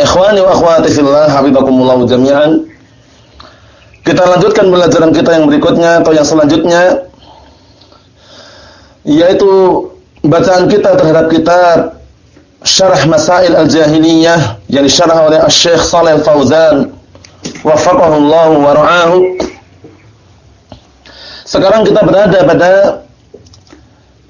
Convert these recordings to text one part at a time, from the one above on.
Ikhwani wa akhwati fillah, habibakumullah jami'an. Kita lanjutkan pelajaran kita yang berikutnya atau yang selanjutnya yaitu bacaan kita terhadap kitab Syarah Masail Al-Jahiliyah yang disyarah oleh Asy-Syaikh Shalih Al-Fauzan waffaqahullah wa ra'ahu. Sekarang kita berada pada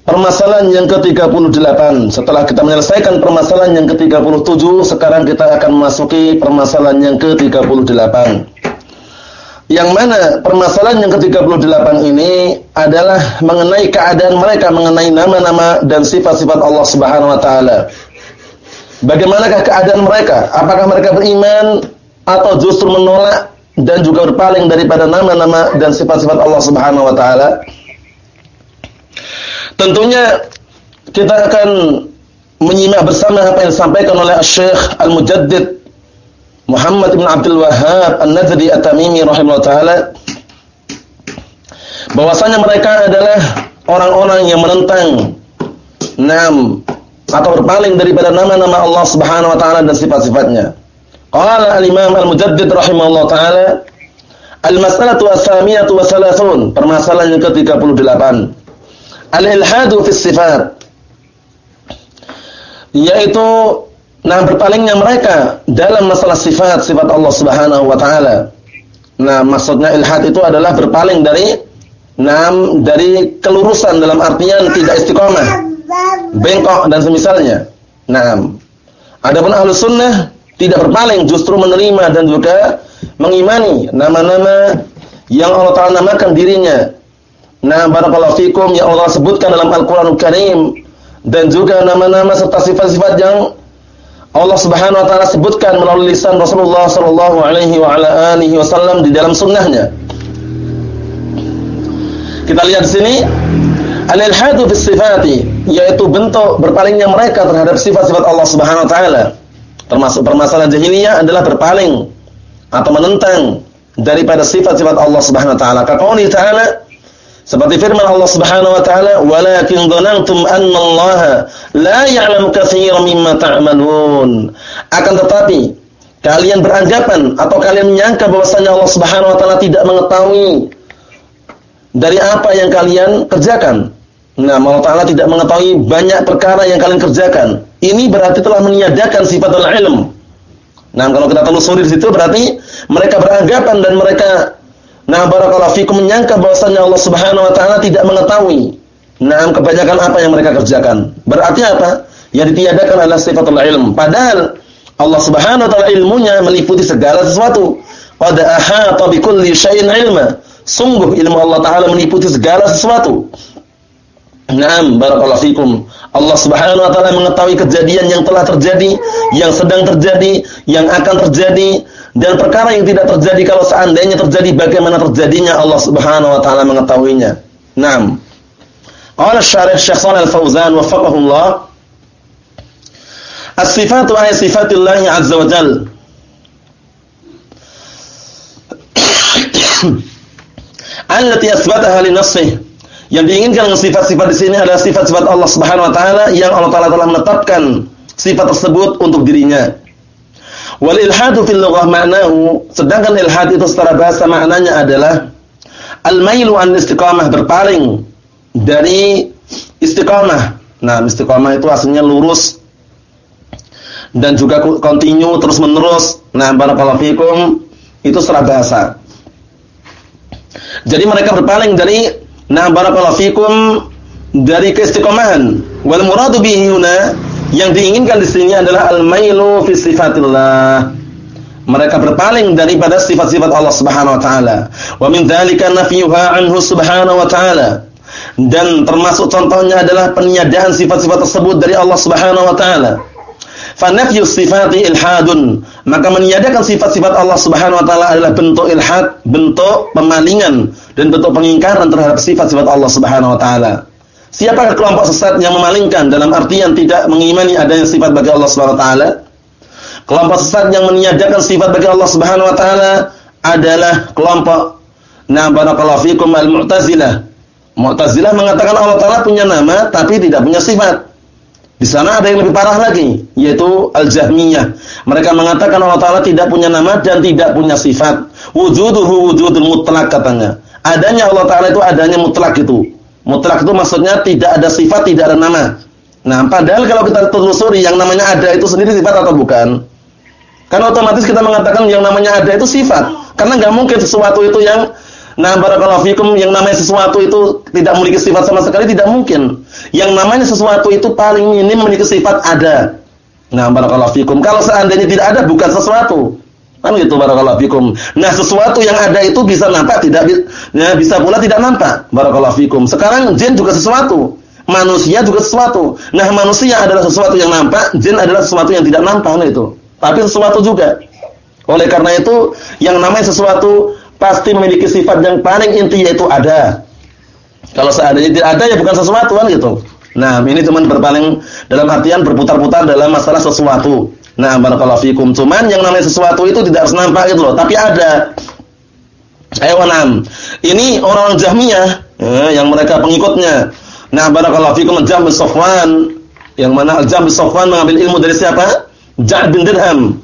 Permasalahan yang ke-38 Setelah kita menyelesaikan permasalahan yang ke-37 Sekarang kita akan memasuki permasalahan yang ke-38. Yang mana permasalahan yang ke-38 ini Adalah mengenai keadaan mereka Mengenai nama-nama dan sifat-sifat Allah subhanahu wa ta'ala. Bagaimanakah keadaan mereka? Apakah mereka beriman Atau justru menolak Dan juga berpaling daripada nama-nama dan sifat-sifat Allah subhanahu wa ta'ala Tentunya kita akan menyimak bersama apa yang disampaikan oleh Syekh Al-Mujaddid Muhammad bin Abdul Wahhab An-Najdi At-Tamimi rahimahullah taala bahwasanya mereka adalah orang-orang yang menentang nam atau berpaling daripada nama-nama Allah Subhanahu wa taala dan sifat-sifatnya. Qala al-Imam Al-Mujaddid rahimahullah taala Al-mas'alatu as-samiyatu wa salasun, permasalahan yang ke-38 al-ilhadu fi sifat yaitu nah berpalingnya mereka dalam masalah sifat sifat Allah Subhanahu wa taala. Nah, maksudnya ilhad itu adalah berpaling dari nam dari kelurusan dalam artian tidak istiqomah. Bengkok dan semisalnya. Nah, adapun ahlu sunnah tidak berpaling justru menerima dan juga mengimani nama-nama yang Allah Taala namakan dirinya Nah, barakallahu fikum yang Allah sebutkan dalam Al-Qur'anul Karim dan juga nama-nama serta sifat-sifat yang Allah Subhanahu wa taala sebutkan melalui lisan Rasulullah sallallahu alaihi wa ala alihi wasallam di dalam sunnahnya. Kita lihat di sini al-ilhadu fi sifati yaitu bentuk berpalingnya mereka terhadap sifat-sifat Allah Subhanahu wa taala. Termasuk permasalahan jahiliyah adalah berpaling atau menentang daripada sifat-sifat Allah Subhanahu wa taala. Kata Allah Ta'ala seperti firman Allah Subhanahu wa taala, "Walakin dhanantum anna Allah la ya'lamu katsiran mimma ta'malun." Akan tetapi kalian beranggapan atau kalian menyangka bahwasanya Allah Subhanahu wa taala tidak mengetahui dari apa yang kalian kerjakan. Nah, Allah Ta'ala tidak mengetahui banyak perkara yang kalian kerjakan. Ini berarti telah meniadakan sifat al-ilm. Nah, kalau kita telusuri di situ berarti mereka beranggapan dan mereka Nah, barakallahu fikum menyangka bahwasanya Allah Subhanahu wa taala tidak mengetahui nah kebanyakan apa yang mereka kerjakan. Berarti apa? Yang ditiadakan adalah sifatul ilm. Padahal Allah Subhanahu wa taala ilmunya meliputi segala sesuatu. Qad ahata bikulli syai'in ilma. Sungguh ilmu Allah taala meliputi segala sesuatu. Naam, barakallahu fikum. Allah Subhanahu wa taala mengetahui kejadian yang telah terjadi, yang sedang terjadi, yang akan terjadi, dan perkara yang tidak terjadi kalau seandainya terjadi bagaimana terjadinya Allah Subhanahu wa taala mengetahuinya. Naam. Qala Syarih Syekh Shalal Fauzan waffaqahu Allah As-sifatu ay sifatillah azza wa jal. Allati asbataha li nafsihi. Yang diinginkan dengan sifat-sifat di sini adalah sifat-sifat Allah Subhanahu wa taala yang Allah taala telah menetapkan sifat tersebut untuk dirinya. Wal ilhadu fil lughah ma'nahu, sedangkan ilhad itu secara bahasa maknanya adalah al-mailu an istiqamah, berpaling dari istiqamah. Nah, istiqamah itu aslinya lurus dan juga continue terus menerus. Nah, barakallahu fikum itu secara bahasa. Jadi mereka berpaling dari nah barakallahu fikum dari keistiqomahan. Wal muradu bihi yang diinginkan di sini adalah al-mailu fi sifatillah. Mereka berpaling daripada sifat-sifat Allah Subhanahu wa taala. Wa min dzalika nafyuha anhu subhanahu wa taala. Dan termasuk contohnya adalah peniadaan sifat-sifat tersebut dari Allah Subhanahu wa taala. Fanafyus sifati ilhadun. Maka meniadakan sifat-sifat Allah Subhanahu wa taala adalah bentuk ilhad, bentuk pemalingan dan bentuk pengingkaran terhadap sifat-sifat Allah Subhanahu wa taala. Siapakah kelompok sesat yang memalingkan dalam artian tidak mengimani adanya sifat bagi Allah Subhanahu wa taala? Kelompok sesat yang meniadakan sifat bagi Allah Subhanahu wa taala adalah kelompok na barakallahu fikum al-Mu'tazilah. Mu'tazilah mengatakan Allah taala punya nama tapi tidak punya sifat. Di sana ada yang lebih parah lagi, yaitu Al-Jahmiyah. Mereka mengatakan Allah Ta'ala tidak punya nama dan tidak punya sifat. Wujuduhu wujudul mutlak katanya. Adanya Allah Ta'ala itu adanya mutlak itu. Mutlak itu maksudnya tidak ada sifat, tidak ada nama. Nah, padahal kalau kita telusuri yang namanya ada itu sendiri sifat atau bukan? Kan otomatis kita mengatakan yang namanya ada itu sifat. Karena nggak mungkin sesuatu itu yang Nah, barakallahu fikum yang namanya sesuatu itu tidak memiliki sifat sama sekali tidak mungkin. Yang namanya sesuatu itu paling minim memiliki sifat ada. Nah, barakallahu fikum. Kalau seandainya tidak ada bukan sesuatu. Kan gitu barakallahu fikum. Nah, sesuatu yang ada itu bisa nampak tidak ya, bisa pula tidak nampak. Barakallahu fikum. Sekarang jin juga sesuatu. Manusia juga sesuatu. Nah, manusia adalah sesuatu yang nampak, jin adalah sesuatu yang tidak nampak nah itu. Tapi sesuatu juga. Oleh karena itu, yang namanya sesuatu pasti memiliki sifat yang paling inti yaitu ada. Kalau seandainya tidak ada ya bukan sesuatu kan gitu. Nah, ini cuma berpaling dalam artian berputar-putar dalam masalah sesuatu. Nah, barakallahu fikum. Cuman yang namanya sesuatu itu tidak harus nampak gitu loh, tapi ada. Ayo enam. Ini orang-orang Jahmiyah eh, yang mereka pengikutnya. Nah, barakallahu fikum Jam bin Safwan yang mana Jam bin Safwan mengambil ilmu dari siapa? Ja'ad bin Dirham.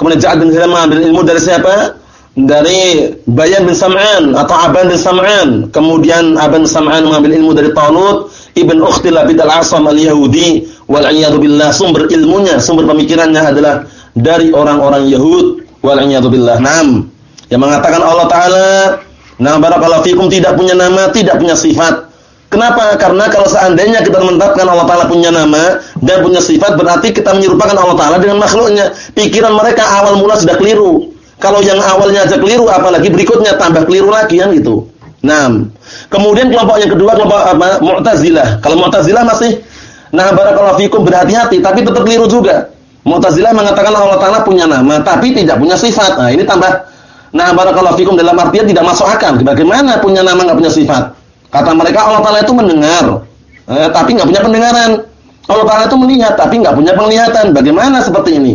Kemudian Ja'ad bin Dirham mengambil ilmu dari siapa? dari Bayan bin Sam'an atau Aban bin Sam'an. Kemudian Aban bin Sam'an mengambil ilmu dari Talut ibn Ukhti Labid al-Asam al-Yahudi wal billah. Sumber ilmunya, sumber pemikirannya adalah dari orang-orang Yahud wal billah. Naam. Yang mengatakan Allah taala, "Nah barakallahu fikum tidak punya nama, tidak punya sifat." Kenapa? Karena kalau seandainya kita menetapkan Allah Ta'ala punya nama dan punya sifat, berarti kita menyerupakan Allah Ta'ala dengan makhluknya. Pikiran mereka awal mula sudah keliru. Kalau yang awalnya aja keliru, apalagi berikutnya tambah keliru lagi kan gitu. Nah, kemudian kelompok yang kedua kelompok apa? Mu'tazilah. Kalau Mu'tazilah masih nah barakallahu fikum berhati-hati tapi tetap keliru juga. Mu'tazilah mengatakan Allah Taala punya nama tapi tidak punya sifat. Nah, ini tambah nah barakallahu fikum dalam artian tidak masuk akal. Bagaimana punya nama enggak punya sifat? Kata mereka Allah Taala itu mendengar, eh, tapi enggak punya pendengaran. Allah Taala itu melihat tapi enggak punya penglihatan. Bagaimana seperti ini?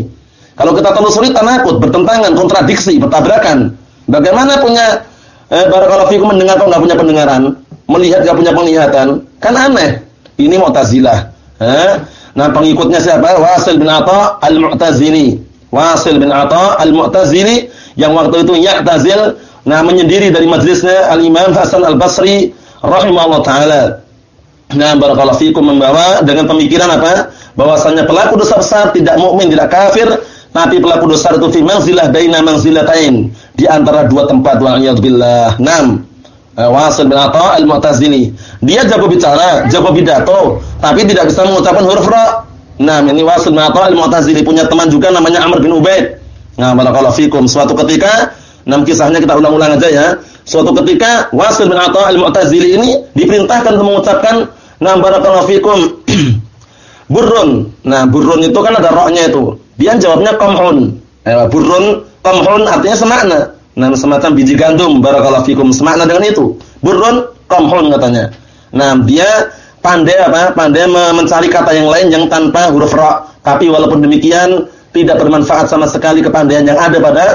Kalau kita telusuri tanakut, bertentangan, kontradiksi, bertabrakan. Bagaimana punya eh, barakallahu fikum mendengar kok enggak punya pendengaran, melihat enggak punya penglihatan? Kan aneh. Ini Mu'tazilah. Eh? Nah, pengikutnya siapa? Wasil bin Atta Al-Mu'tazili. Wasil bin Atta Al-Mu'tazili yang waktu itu ya'tazil, nah menyendiri dari majlisnya Al-Imam Hasan Al-Basri rahimahullah taala. Nah, barakallahu fikum membawa dengan pemikiran apa? Bahwasannya pelaku dosa besar tidak mukmin, tidak kafir, tapi pelaku dosa itu fi manzilah baina manzilatain, di antara dua tempat wal billah. enam Wasil bin Atha al-Mu'tazili. Dia jago bicara, jago pidato, tapi tidak bisa mengucapkan huruf ra. Nah, ini Wasil bin Atha al-Mu'tazili punya teman juga namanya Amr bin Ubaid. Nah, barakallahu fikum. Suatu ketika, enam kisahnya kita ulang-ulang aja ya. Suatu ketika Wasil bin Atha al-Mu'tazili ini diperintahkan untuk mengucapkan Nah, barakallahu fikum. burrun. Nah, burrun itu kan ada roknya itu. Dia jawabnya komhun. Eh, burun komhun artinya semakna. Nah, semacam biji gandum barakallahu fikum semakna dengan itu. Burun komhun katanya. Nah, dia pandai apa? Pandai mencari kata yang lain yang tanpa huruf ra. Tapi walaupun demikian tidak bermanfaat sama sekali kepandaian yang ada pada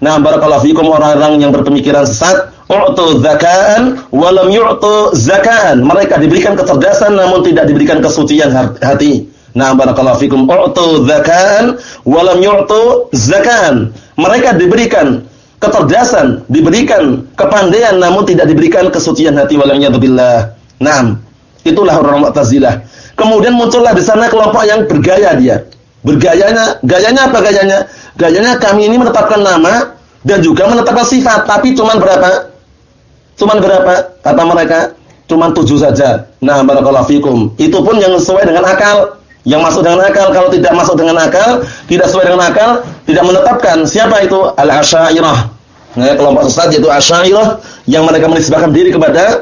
nah barakallahu fikum orang-orang yang berpemikiran sesat u'tu zakaan walam yu'tu zakaan. Mereka diberikan kecerdasan namun tidak diberikan kesucian hati. Nah, barakallahu fikum. U'tu zakan wa lam yu'tu zakan. Mereka diberikan kecerdasan, diberikan kepandaian namun tidak diberikan kesucian hati walanya billah. Naam. Itulah orang Mu'tazilah. Kemudian muncullah di sana kelompok yang bergaya dia. Bergayanya, gayanya apa gayanya? Gayanya kami ini menetapkan nama dan juga menetapkan sifat, tapi cuman berapa? Cuman berapa? Kata mereka, cuman tujuh saja. Nah, barakallahu fikum. Itu pun yang sesuai dengan akal. Yang masuk dengan akal, kalau tidak masuk dengan akal, tidak sesuai dengan akal, tidak menetapkan siapa itu al-asy'ariyah. Nah, kelompok sesat yaitu asy'ariyah yang mereka menisbahkan diri kepada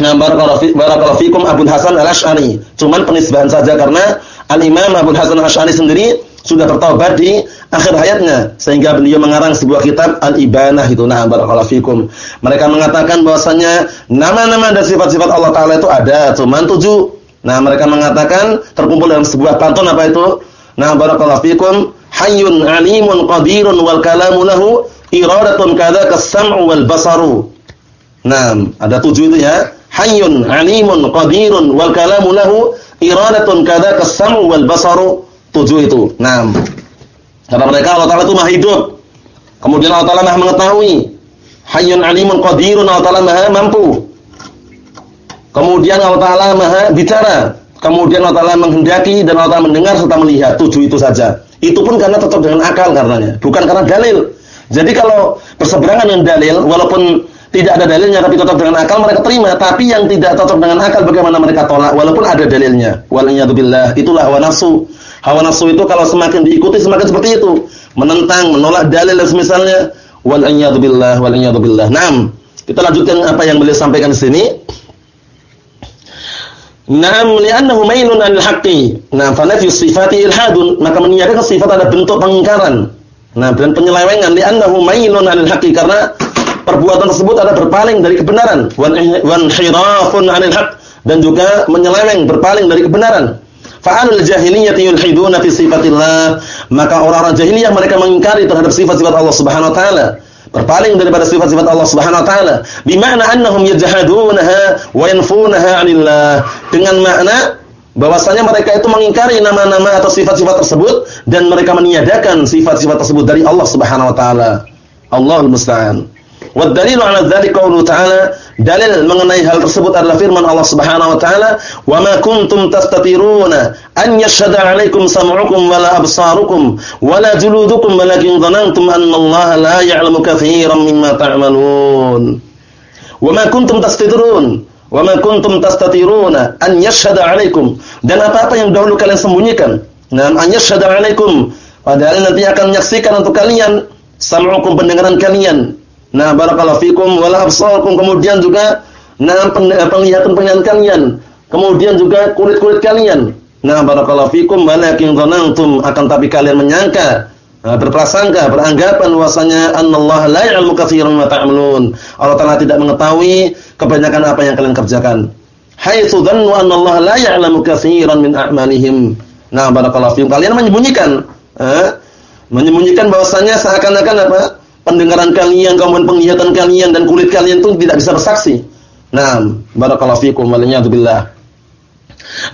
Nah, barakallahu fikum Abu Hasan Al-Asy'ari. Cuman penisbahan saja karena Al-Imam Abu Hasan Al-Asy'ari sendiri sudah bertaubat di akhir hayatnya sehingga beliau mengarang sebuah kitab Al-Ibanah itu nah barakallahu fikum. Mereka mengatakan bahwasanya nama-nama dan sifat-sifat Allah taala itu ada, cuman tujuh. Nah, mereka mengatakan terkumpul dalam sebuah pantun apa itu? Nah, barakallahu fikum, hayyun alimun qadirun wal kalamu lahu iradatun kadza kas-sam'u wal basaru. Nah, ada tujuh itu ya. Hayyun alimun qadirun wal kalamu lahu iradatun kadza kasamu wal basaru. Tujuh itu. Enam kata mereka Allah taala itu maha hidup. Kemudian Allah taala maha mengetahui. Hayyun alimun qadirun Allah taala maha mampu kemudian Allah taala maha bicara. Kemudian Allah taala menghendaki dan Allah taala mendengar serta melihat. Tujuh itu saja. Itu pun karena tetap dengan akal karenanya. Bukan karena dalil. Jadi kalau berseberangan dengan dalil walaupun tidak ada dalilnya tapi cocok dengan akal mereka terima. Tapi yang tidak cocok dengan akal bagaimana mereka tolak? Walaupun ada dalilnya. Waliyadzubillah itulah hawa nafsu. Hawa nafsu itu kalau semakin diikuti semakin seperti itu. Menentang menolak dalil dan semisalnya. Waliyadzubillah waliyadzubillah Naam. Kita lanjutkan apa yang beliau sampaikan di sini Naam li'annahu mailun 'anil haqqi. Nah, fa nafyu sifati ilhadun, maka meniadakan sifat ada bentuk pengingkaran. Nah, dan penyelewengan li'annahu mailun 'anil haqqi karena perbuatan tersebut adalah berpaling dari kebenaran wan hirafun 'anil haq dan juga menyeleweng berpaling dari kebenaran. Fa'alul jahiliyyati yulhiduna fi sifatillah, maka orang-orang jahiliyah mereka mengingkari terhadap sifat-sifat Allah Subhanahu wa taala. Berpaling daripada sifat-sifat Allah Subhanahu wa taala. Bima'na annahum yajhadunaha wa yanfunaha 'anillah. Dengan makna bahwasanya mereka itu mengingkari nama-nama atau sifat-sifat tersebut dan mereka meniadakan sifat-sifat tersebut dari Allah Subhanahu wa taala. Allahul musta'an. Wad dalilu ala dzalika qaulu ta'ala, dalil mengenai hal tersebut adalah firman Allah Subhanahu wa taala, "Wa ma kuntum tastatiruna an yashhada 'alaikum sam'ukum wala absarukum wala juludukum walakin dhanantum anna Allah la ya'lamu katsiran mimma ta'malun." Wa ma kuntum tastatirun wa ma kuntum tastatiruna an yashhada 'alaikum dan apa-apa yang dahulu kalian sembunyikan. Nah, an yashhada 'alaikum padahal nanti akan menyaksikan untuk kalian sam'ukum pendengaran kalian Nah, barakallahu fikum wala absarukum kemudian juga nah penglihatan-penglihatan kalian. Kemudian juga kulit-kulit kalian. Nah, barakallahu fikum walakin dhanantum akan tapi kalian menyangka Nah, berprasangka, beranggapan bahwasanya Allah la ya'lamu katsiran ma ta'malun. Allah Taala tidak mengetahui kebanyakan apa yang kalian kerjakan. Haitsu dhannu anna Allah la ya'lamu katsiran min a'malihim. Nah, barakallahu fikum. Kalian menyembunyikan, eh? menyembunyikan bahwasanya seakan-akan apa? Pendengaran kalian, kemudian penglihatan kalian dan kulit kalian itu tidak bisa bersaksi. Nah, barakallahu fikum wa billah.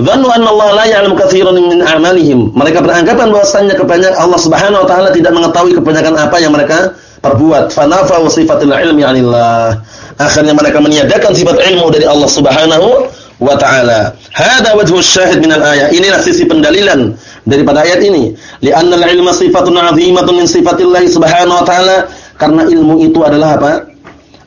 Dhannu anna Allah la ya'lamu katsiran min a'malihim. Mereka beranggapan bahwasanya kebanyakan Allah Subhanahu wa taala tidak mengetahui kebanyakan apa yang mereka perbuat. Fanafa sifatul ilmi 'anillah. Akhirnya mereka meniadakan sifat ilmu dari Allah Subhanahu wa taala. Hada wajhu syahid min al-ayah. Inilah sisi pendalilan daripada ayat ini. Li'anna al-ilma sifatun 'azimatun min sifatillah subhanahu wa ta'ala karena ilmu itu adalah apa?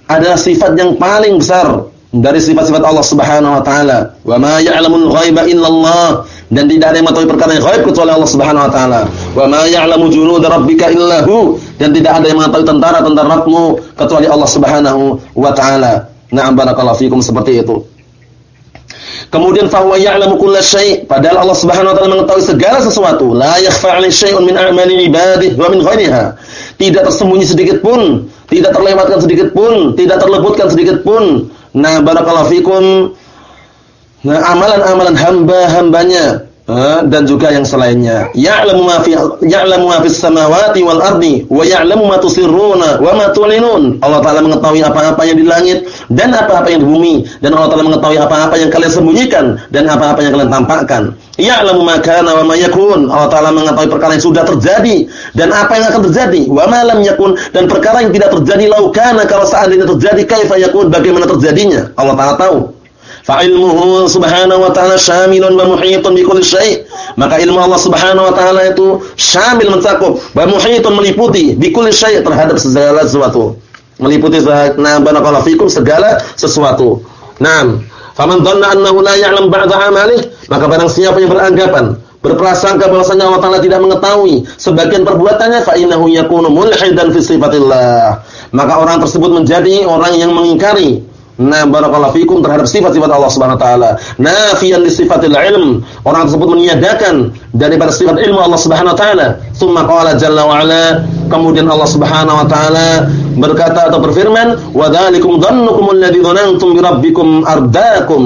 Adalah sifat yang paling besar dari sifat-sifat Allah Subhanahu wa taala. Wa ma ya'lamul ghaiba illallah dan tidak ada yang mengetahui perkara yang gaib kecuali Allah Subhanahu wa taala. Wa ma ya'lamu junud rabbika illahu dan tidak ada yang mengetahui tentara-tentara Rabbmu kecuali Allah Subhanahu wa taala. Na'am barakallahu fikum seperti itu. Kemudian fahuwa ya'lamu kulla syai', padahal Allah Subhanahu wa taala mengetahui segala sesuatu. La yakhfa 'alaihi syai'un min a'mali ibadihi wa min ghairiha. Tidak tersembunyi sedikit pun, tidak terlewatkan sedikit pun, tidak terlebutkan sedikit pun. Nah, barakallahu fikum. Nah, amalan-amalan hamba-hambanya dan juga yang selainnya. Ya'lamu ma fi ya'lamu ma fis samawati wal ardi wa ya'lamu ma tusirruna wa ma tu'linun. Allah Taala mengetahui apa-apa yang di langit dan apa-apa yang di bumi dan Allah Taala mengetahui apa-apa yang kalian sembunyikan dan apa-apa yang kalian tampakkan. Ya'lamu ma kana wa ma yakun. Allah Taala mengetahui perkara yang sudah terjadi dan apa yang akan terjadi. Wa ma lam yakun dan perkara yang tidak terjadi lau kana kalau seandainya terjadi kaifa yakun bagaimana terjadinya. Allah Taala tahu. Fa'ilmuhu subhanahu wa ta'ala syamilun wa muhitun bi kulli syai'. Maka ilmu Allah subhanahu wa ta'ala itu syamil mencakup wa muhitun meliputi bi kulli syai' terhadap segala sesuatu. Meliputi nah barakallahu fikum segala sesuatu. Naam. Faman dhanna annahu la ya'lam ba'da 'amalihi, maka barang siapa yang beranggapan berprasangka bahwasanya Allah Taala tidak mengetahui sebagian perbuatannya fa innahu yakunu mulhidan fi sifatillah. Maka orang tersebut menjadi orang yang mengingkari Nah, barakallahu fikum terhadap sifat-sifat Allah Subhanahu wa taala. Nafiyan li sifatil ilm. Orang tersebut meniadakan daripada sifat ilmu Allah Subhanahu wa taala. Tsumma qala jalla wa ala, kemudian Allah Subhanahu wa taala berkata atau berfirman, "Wa dzalikum dhannukum alladzi dhanantum bi rabbikum ardaakum."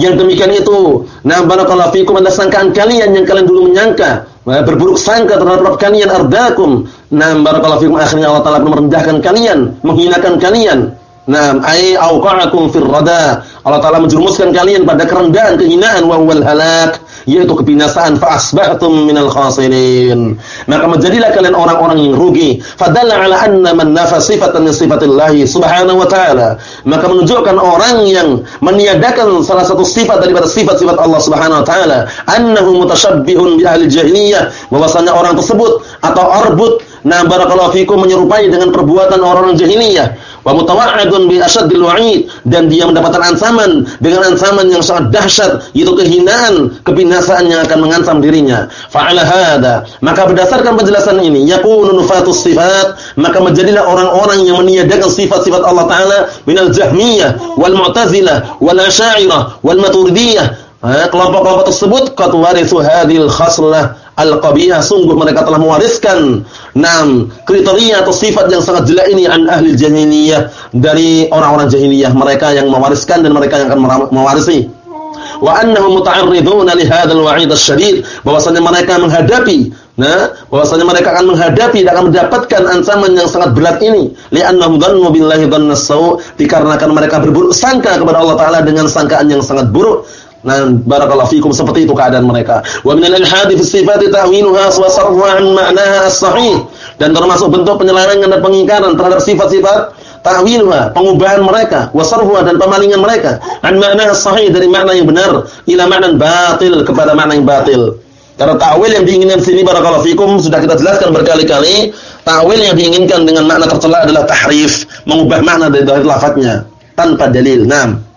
Yang demikian itu, nah barakallahu fikum adalah sangkaan kalian yang kalian dulu menyangka, berburuk sangka terhadap kalian ardakum. Nah barakallahu fikum akhirnya Allah Taala merendahkan kalian, menghinakan kalian. Naam, ai auqa'akum fir rada. Allah Taala menjerumuskan kalian pada kerendahan, kehinaan wa wal halak, yaitu kebinasaan fa asbahtum minal khasirin. Maka menjadilah kalian orang-orang yang rugi. Fadalla ala anna man nafa sifatan min sifatillah subhanahu wa ta'ala. Maka menunjukkan orang yang meniadakan salah satu sifat daripada sifat-sifat Allah Subhanahu wa taala, annahu mutasyabbihun bi ahli jahiliyah, bahwasanya orang tersebut atau arbut Nah barakallahu fikum menyerupai dengan perbuatan orang-orang jahiliyah wa mutawa'adun bi asyaddil wa'id dan dia mendapatkan ancaman dengan ancaman yang sangat dahsyat yaitu kehinaan, kebinasaan yang akan mengancam dirinya. Fa'ala hada, maka berdasarkan penjelasan ini yakunu nufatus sifat, maka menjadilah orang-orang yang meniadakan sifat-sifat Allah taala minal jahmiyah wal mu'tazilah wal asy'ariyah wal maturidiyah. Kelompok-kelompok tersebut qad warithu hadhil khaslah al-qabiyah sungguh mereka telah mewariskan enam kriteria atau sifat yang sangat jelek ini an ahli jahiliyah dari orang-orang jahiliyah. Mereka yang mewariskan dan mereka yang akan mewarisi. Wa annahum muta'arriduna li hadzal wa'id asy-syadid bahwasanya mereka menghadapi nah bahwasanya mereka akan menghadapi dan akan mendapatkan ancaman yang sangat berat ini. Li'annahum dhannu billahi dhannas dikarenakan mereka berburuk sangka kepada Allah taala dengan sangkaan yang sangat buruk Nah, barakallahu fikum seperti itu keadaan mereka. Wa min al-ilhadi fi sifati ta'winuha wa sarfuha an ma'naha as-sahih. Dan termasuk bentuk penyelewengan dan pengingkaran terhadap sifat-sifat ta'winuha, pengubahan mereka, wa sarfuha dan pemalingan mereka an ma'naha as-sahih dari makna yang benar ila makna batil kepada makna yang batil. Karena ta'wil yang diinginkan sini barakallahu fikum sudah kita jelaskan berkali-kali, ta'wil yang diinginkan dengan makna tercela adalah tahrif, mengubah makna dari lafadznya tanpa dalil. Naam.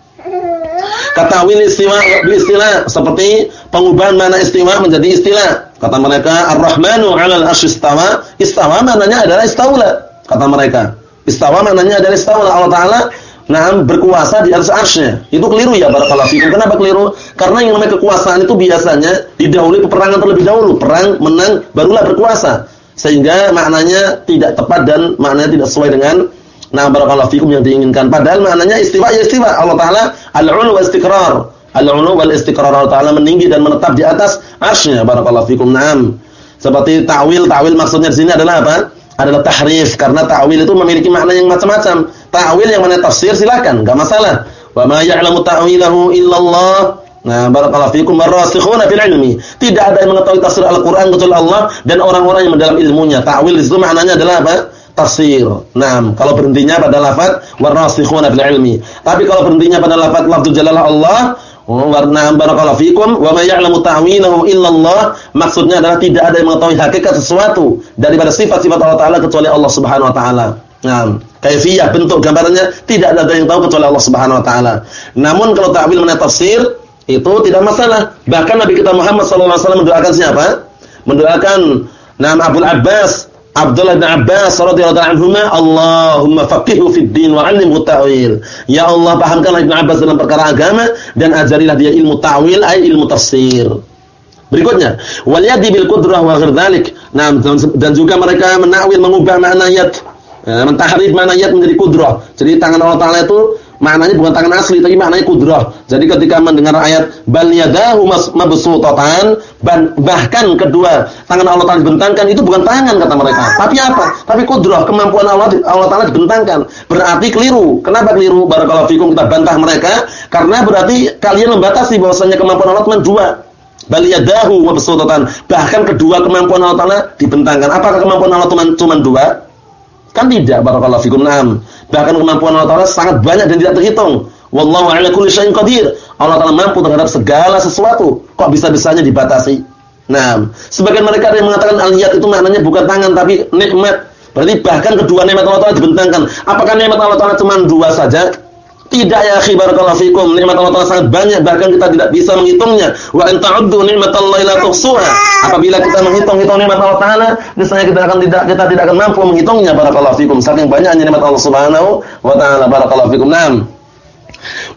Kata wil istiwa istilah seperti pengubahan mana istiwa menjadi istilah. Kata mereka Ar-Rahmanu 'alal 'arsy istawa. Istawa maknanya adalah istaula. Kata mereka. Istawa maknanya adalah istaula. Allah taala nah berkuasa di atas arsy Itu keliru ya barakallahu fikum. Kenapa keliru? Karena yang namanya kekuasaan itu biasanya didahului peperangan terlebih dahulu, perang menang barulah berkuasa. Sehingga maknanya tidak tepat dan maknanya tidak sesuai dengan Nah, barakallahu fikum yang diinginkan. Padahal maknanya istiwa ya istiwa. Allah Taala al-'ulu wa istiqrar. Al-'ulu wal istiqrar Allah Taala meninggi dan menetap di atas arsy-Nya. Barakallahu fikum. Naam. Seperti ta'wil, ta'wil maksudnya di sini adalah apa? Adalah tahrif karena ta'wil itu memiliki makna yang macam-macam. Ta'wil yang mana tafsir silakan, enggak masalah. Wa ma ya'lamu ta'wilahu illallah. Nah, barakallahu fikum warasikhuna fil ilmi. Tidak ada yang mengetahui tafsir Al-Qur'an kecuali Allah dan orang-orang yang mendalam ilmunya. Ta'wil itu maknanya adalah apa? Tafsir. Naam, kalau berhentinya pada lafaz warasikhuna fil ilmi. Tapi kalau berhentinya pada lafaz lafzul jalalah Allah, warna barakallahu fikum wa may ya'lamu ta'wilahu illa Allah, maksudnya adalah tidak ada yang mengetahui hakikat sesuatu daripada sifat-sifat Allah taala kecuali Allah Subhanahu wa taala. Naam, kaifiyah bentuk gambarannya tidak ada yang tahu kecuali Allah Subhanahu wa taala. Namun kalau ta'wil mana tafsir itu tidak masalah. Bahkan Nabi kita Muhammad sallallahu alaihi wasallam mendoakan siapa? Mendoakan Naam Abdul Abbas Abdullah bin Abbas radhiyallahu anhuma, Allahumma faqihhu fid din wa 'allimhu ta'wil. Ya Allah, pahamkanlah Ibnu Abbas dalam perkara agama dan ajarilah dia ilmu ta'wil, ay ilmu tafsir. Berikutnya, wal yadi bil qudrah wa ghair Nah, dan juga mereka menakwil mengubah makna yad. Ya, mentahrif makna yad menjadi kudrah. Jadi tangan Allah Taala itu maknanya bukan tangan asli tapi maknanya kudrah. Jadi ketika mendengar ayat bal yadahu mabsutatan bahkan kedua tangan Allah Taala dibentangkan itu bukan tangan kata mereka. Tapi apa? Tapi kudrah, kemampuan Allah Allah Taala dibentangkan. Berarti keliru. Kenapa keliru? Barakallahu fikum kita bantah mereka karena berarti kalian membatasi bahwasanya kemampuan Allah cuma dua. Bal yadahu mabsutatan. Bahkan kedua kemampuan Allah Taala dibentangkan. Apakah kemampuan Allah cuma cuma dua? Kan tidak barakallahu fikum. Naam. Bahkan kemampuan Allah Taala sangat banyak dan tidak terhitung. Wallahu ala kulli syai'in qadir. Allah Taala mampu terhadap segala sesuatu. Kok bisa-bisanya dibatasi? Nah, sebagian mereka ada yang mengatakan al-yad itu maknanya bukan tangan tapi nikmat. Berarti bahkan kedua nikmat Allah Taala dibentangkan. Apakah nikmat Allah Taala cuma dua saja? Tidak ya akhi barakallahu fikum, nikmat Allah Taala sangat banyak bahkan kita tidak bisa menghitungnya. Wa in ta'uddu ni'matallahi la tuhsuha. Apabila kita menghitung-hitung nikmat Allah Taala, niscaya kita akan tidak kita tidak akan mampu menghitungnya barakallahu fikum. Saking banyaknya nikmat Allah Subhanahu wa taala barakallahu fikum. Naam.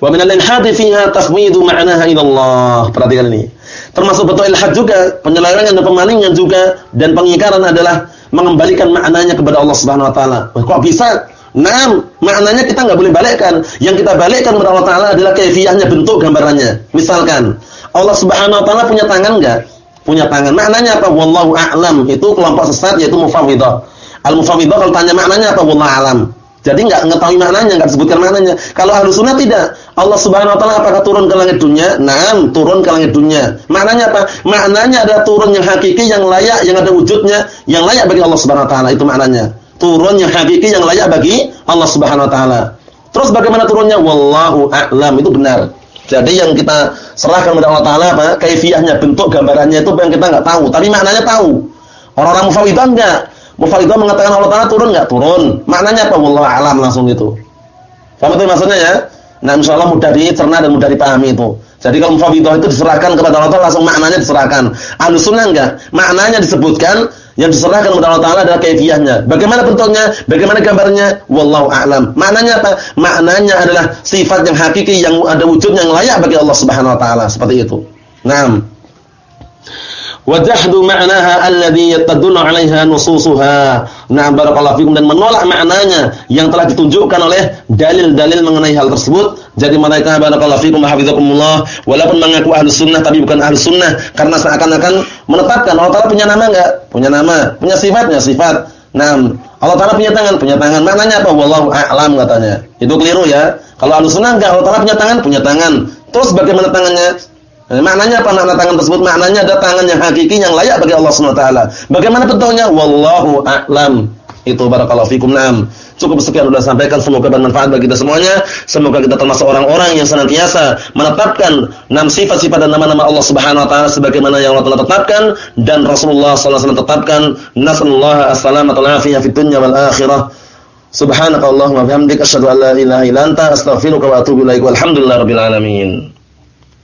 Wa min al-ilhad fiha tafwidu ma'naha ila Allah. Perhatikan ini. Termasuk betul ilhad juga, penyelewengan dan pemalingan juga dan pengingkaran adalah mengembalikan maknanya kepada Allah Subhanahu wa taala. Kok bisa? Nah, maknanya kita nggak boleh balikkan. Yang kita balikkan kepada Allah taala adalah kaifiyahnya, bentuk gambarannya. Misalkan Allah Subhanahu wa taala punya tangan enggak? Punya tangan. Maknanya apa? Wallahu a'lam. Itu kelompok sesat yaitu mufawwidah. Al-mufawwidah kalau tanya maknanya apa? Wallahu a'lam. Jadi enggak mengetahui maknanya, enggak disebutkan maknanya. Kalau ahlu sunnah tidak. Allah subhanahu wa ta'ala apakah turun ke langit dunia? Naam, turun ke langit dunia. Maknanya apa? Maknanya ada turun yang hakiki, yang layak, yang ada wujudnya, yang layak bagi Allah subhanahu wa ta'ala. Itu maknanya. Turun yang hakiki, yang layak bagi Allah subhanahu wa ta'ala. Terus bagaimana turunnya? Wallahu a'lam. Itu benar. Jadi yang kita serahkan kepada Allah Ta'ala apa? Kaifiyahnya, bentuk gambarannya itu yang kita enggak tahu. Tapi maknanya tahu. Orang-orang mufawidah enggak. Mufawidah mengatakan Allah Taala turun enggak? Turun. Maknanya apa? Wallahu alam langsung itu. Paham itu maksudnya ya? Nah, insyaallah mudah dicerna dan mudah dipahami itu. Jadi kalau mufawidah itu diserahkan kepada Allah Taala langsung maknanya diserahkan. Ahlussunnah enggak? Maknanya disebutkan yang diserahkan kepada Allah Taala adalah kaifiyahnya. Bagaimana bentuknya? Bagaimana gambarnya? Wallahu a'lam. Maknanya apa? Maknanya adalah sifat yang hakiki yang ada wujud yang layak bagi Allah Subhanahu wa taala, seperti itu. Naam wa jahdu ma'naha alladhi yatadullu 'alaiha nususuha. Nah, barakallahu fikum dan menolak maknanya yang telah ditunjukkan oleh dalil-dalil mengenai hal tersebut. Jadi mereka barakallahu fikum hafizakumullah walaupun mengaku ahli sunnah tapi bukan ahli sunnah karena seakan-akan menetapkan Allah Taala punya nama enggak? Punya nama, punya sifatnya sifat. Nah, Allah Taala punya tangan, punya tangan. Maknanya apa? Wallahu a'lam katanya. Itu keliru ya. Kalau ahli sunnah enggak, Allah Taala punya tangan, punya tangan. Terus bagaimana tangannya? Eh, maknanya apa makna tangan tersebut? Maknanya ada tangan yang hakiki yang layak bagi Allah Subhanahu wa taala. Bagaimana bentuknya? Wallahu a'lam. Itu barakallahu fikum. Naam. Cukup sekian sudah sampaikan semoga bermanfaat bagi kita semuanya. Semoga kita termasuk orang-orang yang senantiasa menetapkan enam sifat-sifat dan nama-nama Allah Subhanahu wa taala sebagaimana yang Allah telah tetapkan dan Rasulullah sallallahu alaihi wasallam tetapkan. Nasallahu as-salamata wal afiyah fid dunya wal akhirah. Subhanakallahumma bihamdika asyhadu an la ilaha illa anta astaghfiruka wa atubu. Walhamdulillahirabbil alamin.